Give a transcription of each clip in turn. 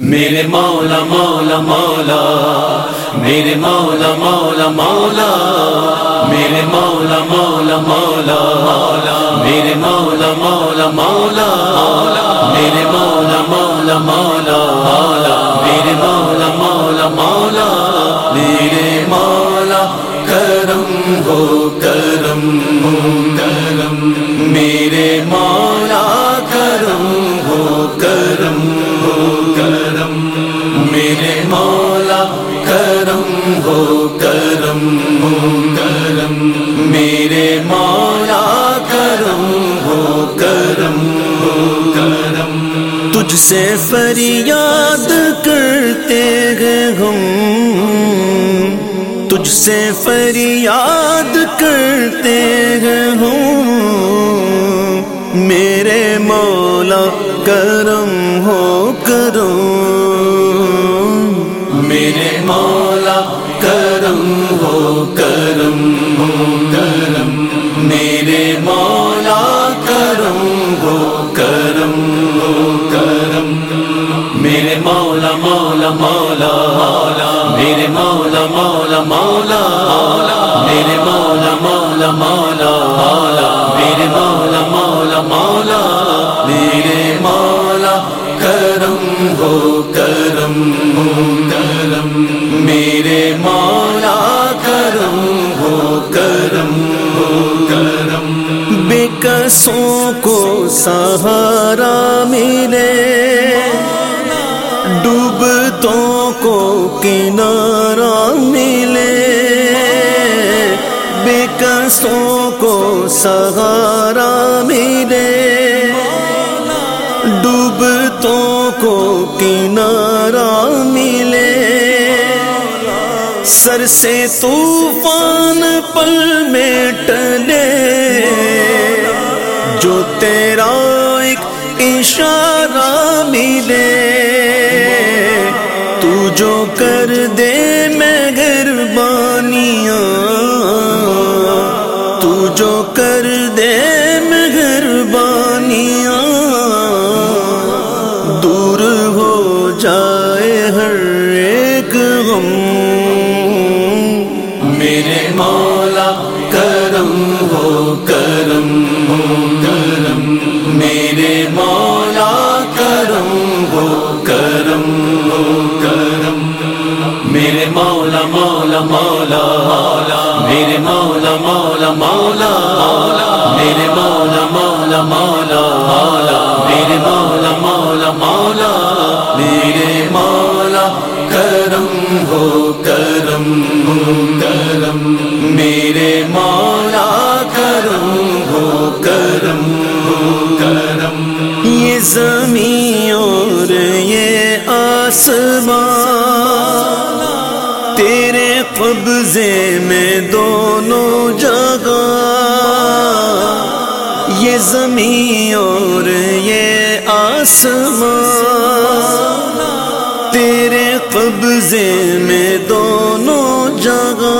میرے مولا مولا مولا میرے مولا مولا مولا میرے مولا مولا مولا میرے مولا مولا مولا میرے مولا مولا مولا میرے مولا مولا مولا میرے مولا کرم ہو کرم کرم میرے مولا سے فریاد کرتے ہیں ہم۔ تجھ سے فریاد کرتے ہیں ہم۔ میرے مولا کرم ہو کرم۔ میرے مولا کرم ہو کرم۔ ہو کرم میرے مولا کرم ہو کرم ہو کرم۔ میرے مولا مولا مولا میرے مولا مولا مولا میرے مولا مولا مولا میرے مولا مولا مولا میرے مولا کرم ہو کرم ہو کرم میرے مولا کرم ہو کرم ہو کرم بےکسوں کو سہارا ملے ڈوبتوں کو کنارا ملے بےکسوں کو سہارا ملے۔ ڈوبتوں کو کنارا ملے۔ سر سے طوفان پل میں ٹلے۔ جو تیرا ایک اشارہ ملے۔ کر دے مہربانیاں۔ تو جو کر دے مہربانیاں۔ دور ہو جائے ہر ایک غم۔ میرے مولا کرم ہو کرم ہو۔ مولا مولا مولا میرے مولا مولا مولا. میرے مولا مولا مولا. میرے مولا مولا مولا. میرے مولا، کرم ہو کرم ہو، کرم. میرے مولا، کرم ہو کرم ہو، کرم. یہ زمین اور یہ آسمان تیرے قبضے میں دونوں جگہ، یہ زمین اور یہ آسمان۔ تیرے قبضے میں دونوں جگہ،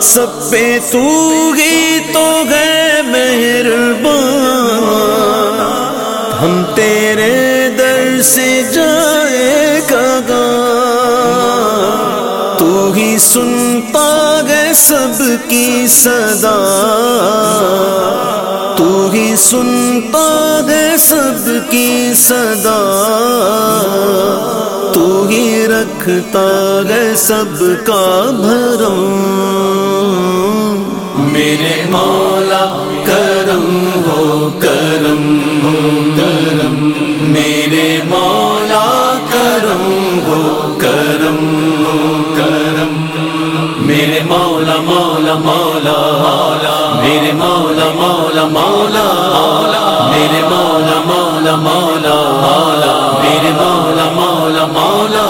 سب پہ تو ہی تو گئے مہربان۔ ہم تیرے در سے جائے گا۔ تو ہی سنتا گئے سب کی صدا۔ تو ہی سنتا گئے سب کی صدا۔ تو ہی رکھتا گئے سب کا بھرم۔ میرے مولا کرم ہو کرم۔ ہو مولا مولا مولا میرے مولا مولا مولا. میرے مولا مولا مولا. میرے مولا مولا مولا.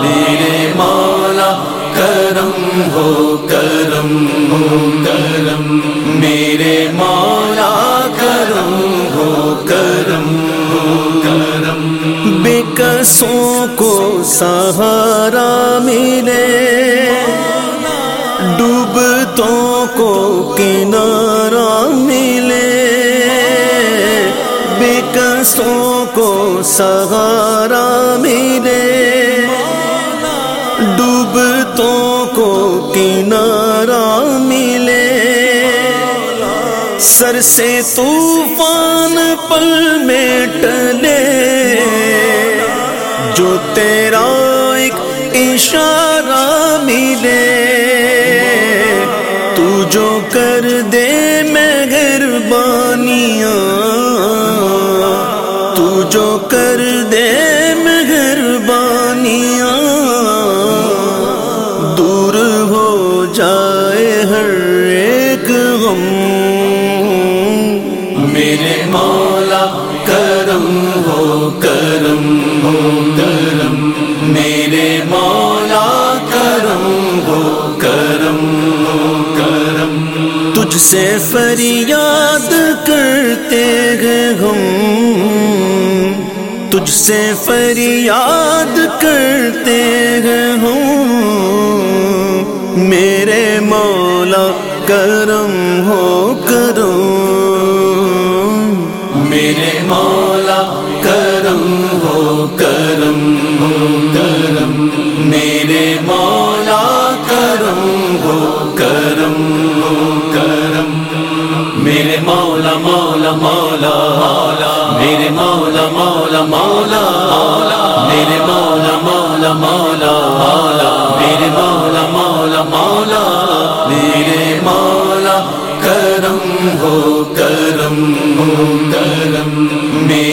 میرے مولا، کرم ہو کرم ہو، کرم. میرے مولا، کرم ہو کرم ہو، کرم. بےکسوں کو سہارا ملے. ڈوبتوں کو کنارا ملے بےکسوں کو سہارا ملے۔ ڈوبتوں کو کنارا ملے۔ سر سے طوفان پل میں ٹلے۔ جو تیرا ایک اشارہ ملے۔ جو کر دے مہربانیاں۔ دور ہو جائے ہر ایک غم۔ میرے مولا تجھ سے فریاد کرتے ہیں ہم۔ تجھ سے فریاد کرتے ہیں ہم۔ میرے مولا کرم ہو کرم۔ میرے مولا کرم ہو کرم۔ ہو کرم میرے مولا کرم ہو کرم ہو کرم۔ میرے مولا مولا مولا میرے مولا مولا مولا میرے مولا مولا مولا مولا میرے مولا مولا مولا میرے مولا کرم ہو کرم ہو کرم میرے